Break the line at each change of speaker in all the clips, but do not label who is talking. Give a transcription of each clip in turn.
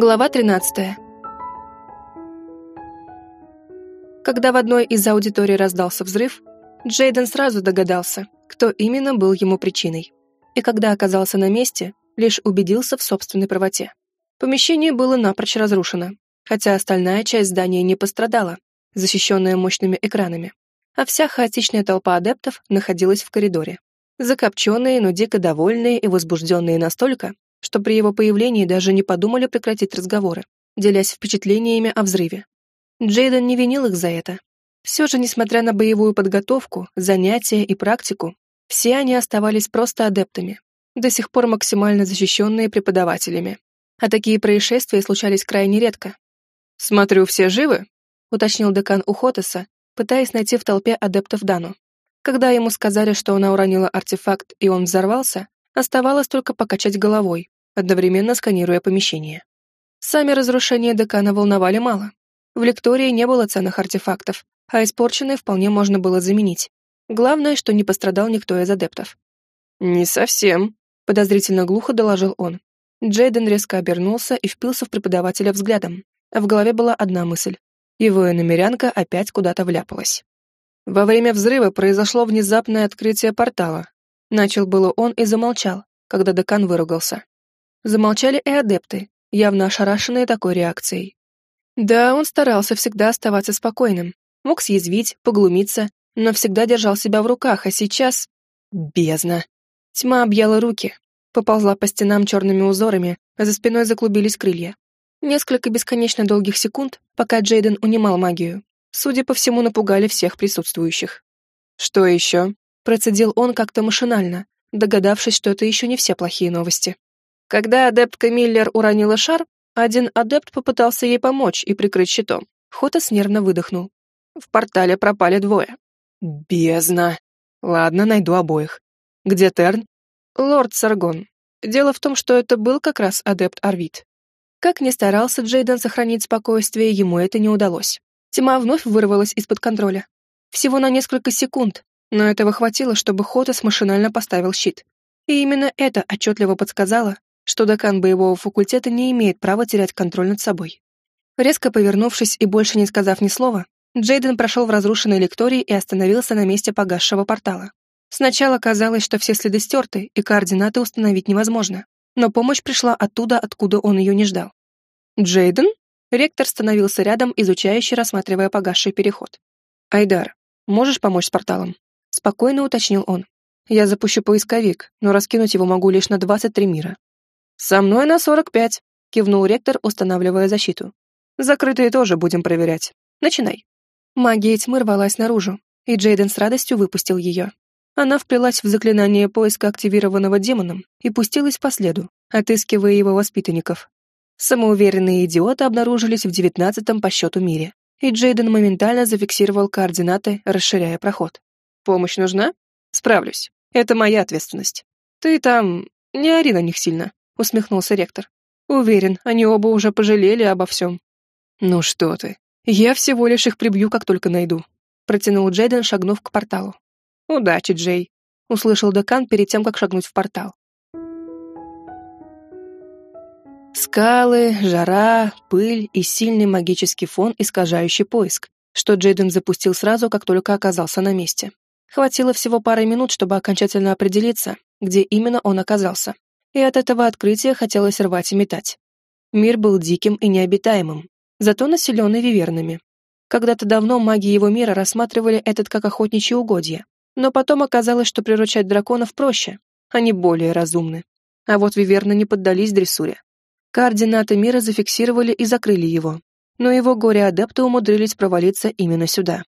Глава 13. Когда в одной из аудиторий раздался взрыв, Джейден сразу догадался, кто именно был ему причиной. И когда оказался на месте, лишь убедился в собственной правоте. Помещение было напрочь разрушено, хотя остальная часть здания не пострадала, защищенная мощными экранами. А вся хаотичная толпа адептов находилась в коридоре. Закопченные, но дико довольные и возбужденные настолько, что при его появлении даже не подумали прекратить разговоры, делясь впечатлениями о взрыве. Джейден не винил их за это. Все же, несмотря на боевую подготовку, занятия и практику, все они оставались просто адептами, до сих пор максимально защищенные преподавателями. А такие происшествия случались крайне редко. «Смотрю, все живы?» — уточнил декан у Хотеса, пытаясь найти в толпе адептов Дану. Когда ему сказали, что она уронила артефакт и он взорвался, Оставалось только покачать головой, одновременно сканируя помещение. Сами разрушения декана волновали мало. В лектории не было ценных артефактов, а испорченные вполне можно было заменить. Главное, что не пострадал никто из адептов. «Не совсем», — подозрительно глухо доложил он. Джейден резко обернулся и впился в преподавателя взглядом, в голове была одна мысль. Его иномерянка опять куда-то вляпалась. Во время взрыва произошло внезапное открытие портала, Начал было он и замолчал, когда декан выругался. Замолчали и адепты, явно ошарашенные такой реакцией. Да, он старался всегда оставаться спокойным, мог съязвить, поглумиться, но всегда держал себя в руках, а сейчас... Бездна. Тьма объяла руки, поползла по стенам черными узорами, а за спиной заклубились крылья. Несколько бесконечно долгих секунд, пока Джейден унимал магию, судя по всему, напугали всех присутствующих. «Что еще?» Процедил он как-то машинально, догадавшись, что это еще не все плохие новости. Когда адептка Миллер уронила шар, один адепт попытался ей помочь и прикрыть щитом. Хотас нервно выдохнул. В портале пропали двое. Бездна. Ладно, найду обоих. Где Терн? Лорд Саргон. Дело в том, что это был как раз адепт Арвид. Как ни старался Джейден сохранить спокойствие, ему это не удалось. Тьма вновь вырвалась из-под контроля. Всего на несколько секунд, но этого хватило, чтобы Хотас машинально поставил щит. И именно это отчетливо подсказало, что декан боевого факультета не имеет права терять контроль над собой. Резко повернувшись и больше не сказав ни слова, Джейден прошел в разрушенной лектории и остановился на месте погасшего портала. Сначала казалось, что все следы стерты, и координаты установить невозможно, но помощь пришла оттуда, откуда он ее не ждал. «Джейден?» Ректор становился рядом, изучающе рассматривая погасший переход. «Айдар, можешь помочь с порталом?» Спокойно уточнил он. Я запущу поисковик, но раскинуть его могу лишь на 23 мира. Со мной на 45, кивнул ректор, устанавливая защиту. Закрытые тоже будем проверять. Начинай. Магия тьмы рвалась наружу, и Джейден с радостью выпустил ее. Она вплелась в заклинание поиска активированного демоном и пустилась по следу, отыскивая его воспитанников. Самоуверенные идиоты обнаружились в девятнадцатом по счету мире, и Джейден моментально зафиксировал координаты, расширяя проход. Помощь нужна? Справлюсь. Это моя ответственность. Ты там не ори на них сильно, усмехнулся ректор. Уверен, они оба уже пожалели обо всем. Ну что ты, я всего лишь их прибью, как только найду. Протянул Джейден, шагнув к порталу. Удачи, Джей, услышал декан перед тем, как шагнуть в портал. Скалы, жара, пыль и сильный магический фон, искажающий поиск, что Джейден запустил сразу, как только оказался на месте. Хватило всего пары минут, чтобы окончательно определиться, где именно он оказался. И от этого открытия хотелось рвать и метать. Мир был диким и необитаемым, зато населенный вивернами. Когда-то давно маги его мира рассматривали этот как охотничье угодье, но потом оказалось, что приручать драконов проще, они более разумны. А вот виверны не поддались дрессуре. Координаты мира зафиксировали и закрыли его, но его горе-адепты умудрились провалиться именно сюда.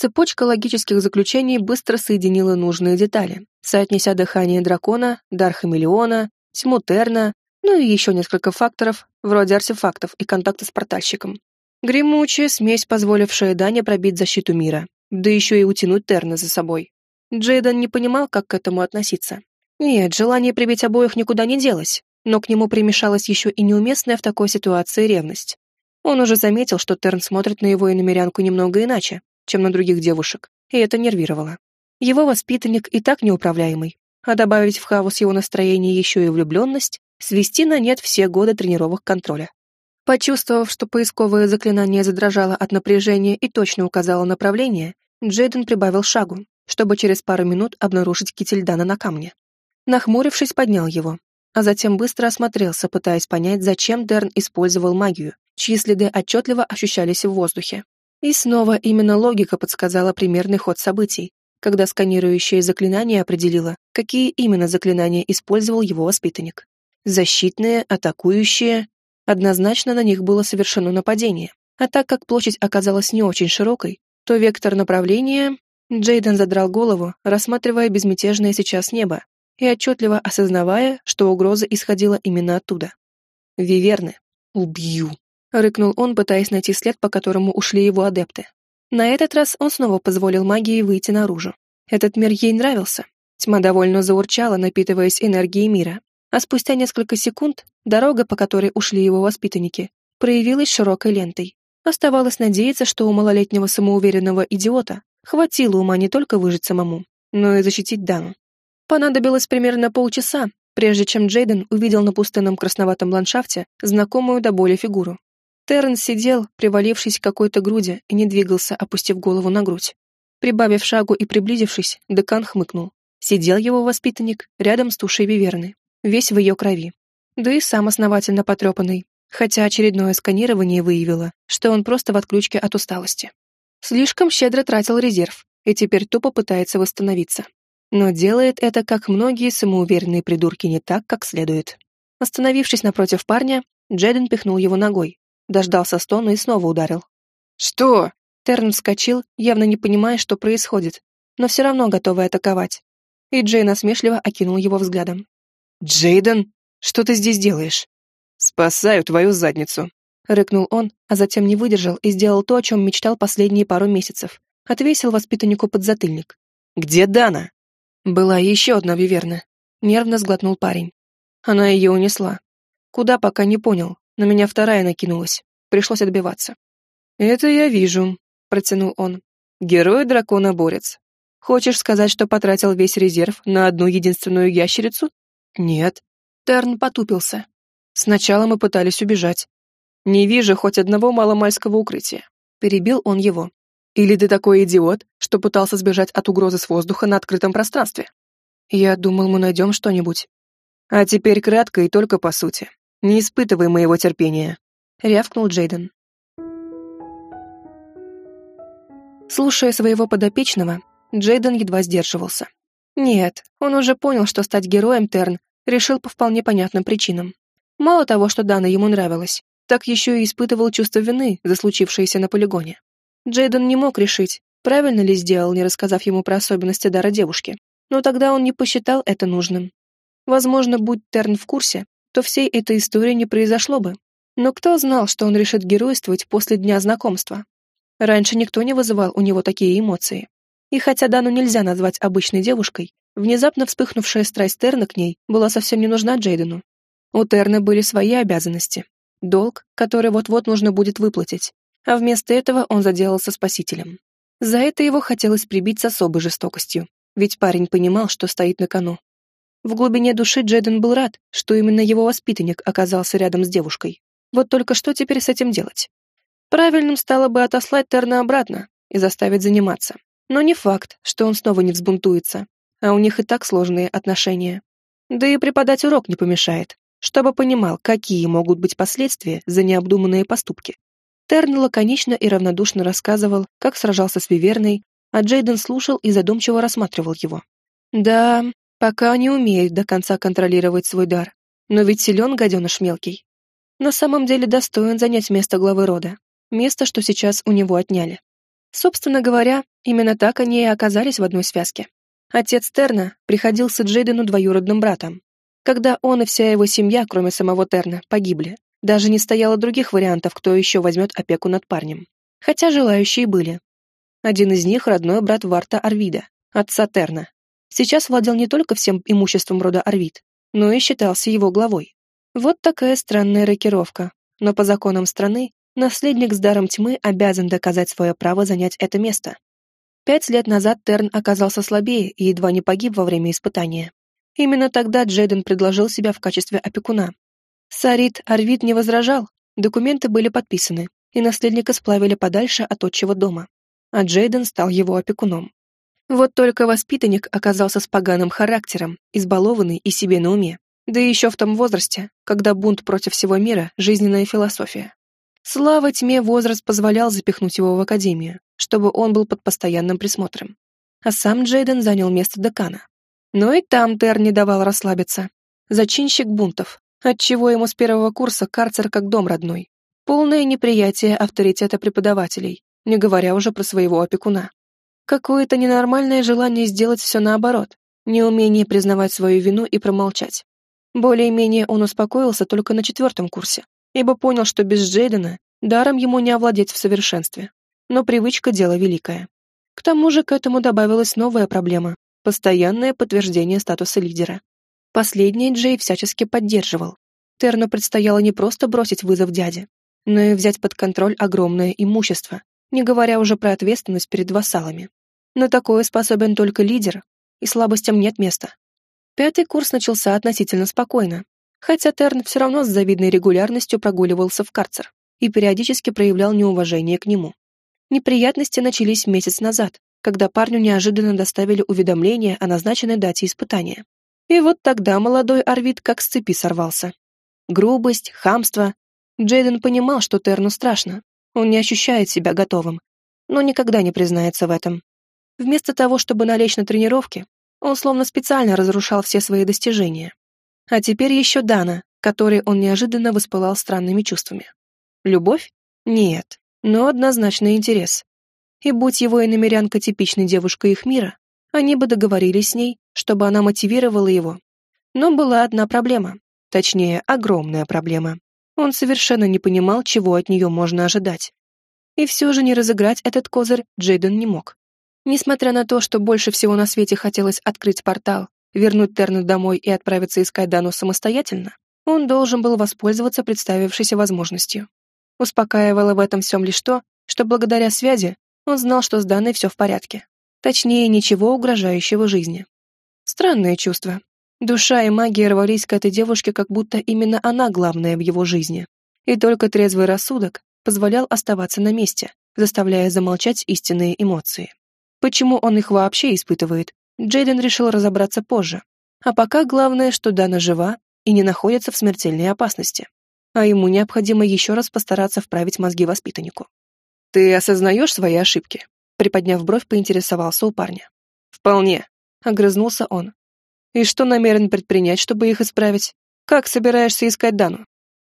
Цепочка логических заключений быстро соединила нужные детали, соотнеся дыхание дракона, дар хамелеона, тьму Терна, ну и еще несколько факторов, вроде артефактов и контакта с портальщиком. Гремучая смесь, позволившая Дане пробить защиту мира, да еще и утянуть Терна за собой. Джейден не понимал, как к этому относиться. Нет, желание прибить обоих никуда не делось, но к нему примешалась еще и неуместная в такой ситуации ревность. Он уже заметил, что Терн смотрит на его иномерянку немного иначе, чем на других девушек, и это нервировало. Его воспитанник и так неуправляемый, а добавить в хаос его настроение еще и влюбленность, свести на нет все годы тренировок контроля. Почувствовав, что поисковое заклинание задрожало от напряжения и точно указало направление, Джейден прибавил шагу, чтобы через пару минут обнаружить китель Дана на камне. Нахмурившись, поднял его, а затем быстро осмотрелся, пытаясь понять, зачем Дерн использовал магию, чьи следы отчетливо ощущались в воздухе. И снова именно логика подсказала примерный ход событий, когда сканирующее заклинание определило, какие именно заклинания использовал его воспитанник. Защитные, атакующие. Однозначно на них было совершено нападение. А так как площадь оказалась не очень широкой, то вектор направления... Джейден задрал голову, рассматривая безмятежное сейчас небо и отчетливо осознавая, что угроза исходила именно оттуда. «Виверны. Убью!» — рыкнул он, пытаясь найти след, по которому ушли его адепты. На этот раз он снова позволил магии выйти наружу. Этот мир ей нравился. Тьма довольно заурчала, напитываясь энергией мира. А спустя несколько секунд дорога, по которой ушли его воспитанники, проявилась широкой лентой. Оставалось надеяться, что у малолетнего самоуверенного идиота хватило ума не только выжить самому, но и защитить Дану. Понадобилось примерно полчаса, прежде чем Джейден увидел на пустынном красноватом ландшафте знакомую до боли фигуру. Терренс сидел, привалившись к какой-то груди, и не двигался, опустив голову на грудь. Прибавив шагу и приблизившись, декан хмыкнул. Сидел его воспитанник рядом с тушей виверны, весь в ее крови. Да и сам основательно потрепанный, хотя очередное сканирование выявило, что он просто в отключке от усталости. Слишком щедро тратил резерв и теперь тупо пытается восстановиться. Но делает это, как многие самоуверенные придурки, не так, как следует. Остановившись напротив парня, Джейден пихнул его ногой, дождался стона и снова ударил. «Что?» Терн вскочил, явно не понимая, что происходит, но все равно готовый атаковать. И Джей насмешливо окинул его взглядом. «Джейден, что ты здесь делаешь?» «Спасаю твою задницу», — рыкнул он, а затем не выдержал и сделал то, о чем мечтал последние пару месяцев. Отвесил воспитаннику подзатыльник. «Где Дана?» Была еще одна виверна. Нервно сглотнул парень. Она ее унесла. Куда, пока не понял. На меня вторая накинулась. Пришлось отбиваться. «Это я вижу», — протянул он. «Герой-дракона-борец. Хочешь сказать, что потратил весь резерв на одну единственную ящерицу?» «Нет». Терн потупился. «Сначала мы пытались убежать. Не вижу хоть одного маломальского укрытия». Перебил он его. «Или ты такой идиот, что пытался сбежать от угрозы с воздуха на открытом пространстве?» «Я думал, мы найдем что-нибудь». «А теперь кратко и только по сути. Не испытывай моего терпения», — рявкнул Джейден. Слушая своего подопечного, Джейден едва сдерживался. Нет, он уже понял, что стать героем Терн решил по вполне понятным причинам. Мало того, что Дана ему нравилась, так еще и испытывал чувство вины за случившееся на полигоне. Джейден не мог решить, правильно ли сделал, не рассказав ему про особенности дара девушки, но тогда он не посчитал это нужным. Возможно, будь Терн в курсе, то всей этой истории не произошло бы. Но кто знал, что он решит геройствовать после дня знакомства? Раньше никто не вызывал у него такие эмоции. И хотя Дану нельзя назвать обычной девушкой, внезапно вспыхнувшая страсть Терна к ней была совсем не нужна Джейдену. У Терна были свои обязанности. Долг, который вот-вот нужно будет выплатить. А вместо этого он заделался спасителем. За это его хотелось прибить с особой жестокостью, ведь парень понимал, что стоит на кону. В глубине души Джейден был рад, что именно его воспитанник оказался рядом с девушкой. Вот только что теперь с этим делать? Правильным стало бы отослать Терна обратно и заставить заниматься. Но не факт, что он снова не взбунтуется, а у них и так сложные отношения. Да и преподать урок не помешает, чтобы понимал, какие могут быть последствия за необдуманные поступки. Терн лаконично и равнодушно рассказывал, как сражался с Виверной, а Джейден слушал и задумчиво рассматривал его. Да, Пока не умеет до конца контролировать свой дар. Но ведь силен гаденыш мелкий. На самом деле достоин занять место главы рода. Место, что сейчас у него отняли. Собственно говоря, именно так они и оказались в одной связке. Отец Терна приходился Джейдену двоюродным братом. Когда он и вся его семья, кроме самого Терна, погибли, даже не стояло других вариантов, кто еще возьмет опеку над парнем. Хотя желающие были. Один из них — родной брат Варта Арвида, отца Терна, сейчас владел не только всем имуществом рода Арвид, но и считался его главой. Вот такая странная рокировка, но по законам страны наследник с даром тьмы обязан доказать свое право занять это место. Пять лет назад Терн оказался слабее и едва не погиб во время испытания. Именно тогда Джейден предложил себя в качестве опекуна. Сарит Арвид не возражал, Документы были подписаны, и наследника сплавили подальше от отчего дома, а Джейден стал его опекуном. Вот только воспитанник оказался с поганым характером, избалованный и себе на уме, да еще в том возрасте, когда бунт против всего мира – жизненная философия. Слава тьме возраст позволял запихнуть его в академию, чтобы он был под постоянным присмотром. А сам Джейден занял место декана. Но и там Тер не давал расслабиться. Зачинщик бунтов, отчего ему с первого курса карцер как дом родной. Полное неприятие авторитета преподавателей, не говоря уже про своего опекуна. Какое-то ненормальное желание сделать все наоборот, неумение признавать свою вину и промолчать. Более-менее он успокоился только на четвертом курсе, ибо понял, что без Джейдена даром ему не овладеть в совершенстве. Но привычка — дело великое. К тому же к этому добавилась новая проблема — постоянное подтверждение статуса лидера. Последнее Джей всячески поддерживал. Терну предстояло не просто бросить вызов дяде, но и взять под контроль огромное имущество, не говоря уже про ответственность перед вассалами. На такое способен только лидер, и слабостям нет места. Пятый курс начался относительно спокойно, хотя Терн все равно с завидной регулярностью прогуливался в карцер и периодически проявлял неуважение к нему. Неприятности начались месяц назад, когда парню неожиданно доставили уведомление о назначенной дате испытания. И вот тогда молодой Арвид как с цепи сорвался. Грубость, хамство. Джейден понимал, что Терну страшно. Он не ощущает себя готовым, но никогда не признается в этом. Вместо того, чтобы налечь на тренировки, он словно специально разрушал все свои достижения. А теперь еще Дана, которой он неожиданно воспылал странными чувствами. Любовь? Нет, но однозначно интерес. И будь его и намерянка типичной девушкой их мира, они бы договорились с ней, чтобы она мотивировала его. Но была одна проблема, точнее, огромная проблема. Он совершенно не понимал, чего от нее можно ожидать. И все же не разыграть этот козырь Джейден не мог. Несмотря на то, что больше всего на свете хотелось открыть портал, вернуть Терна домой и отправиться искать Дану самостоятельно, он должен был воспользоваться представившейся возможностью. Успокаивало в этом всем лишь то, что благодаря связи он знал, что с Даной все в порядке. Точнее, ничего угрожающего жизни. Странное чувство. Душа и магия рвались к этой девушке, как будто именно она главная в его жизни. И только трезвый рассудок позволял оставаться на месте, заставляя замолчать истинные эмоции. Почему он их вообще испытывает, Джейден решил разобраться позже. А пока главное, что Дана жива и не находится в смертельной опасности. А ему необходимо еще раз постараться вправить мозги воспитаннику. «Ты осознаешь свои ошибки?» Приподняв бровь, поинтересовался у парня. «Вполне», — огрызнулся он. «И что намерен предпринять, чтобы их исправить? Как собираешься искать Дану?»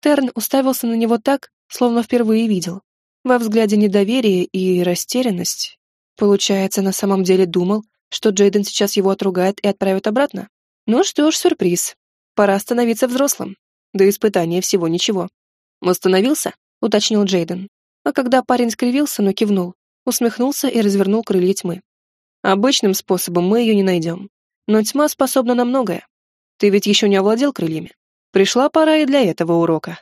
Терн уставился на него так, словно впервые видел. Во взгляде недоверие и растерянность, Получается, на самом деле думал, что Джейден сейчас его отругает и отправит обратно? Ну что ж, сюрприз. Пора становиться взрослым. До испытания всего ничего. «Восстановился?» — уточнил Джейден. А когда парень скривился, но кивнул, усмехнулся и развернул крылья тьмы. «Обычным способом мы ее не найдем. Но тьма способна на многое. Ты ведь еще не овладел крыльями. Пришла пора и для этого урока».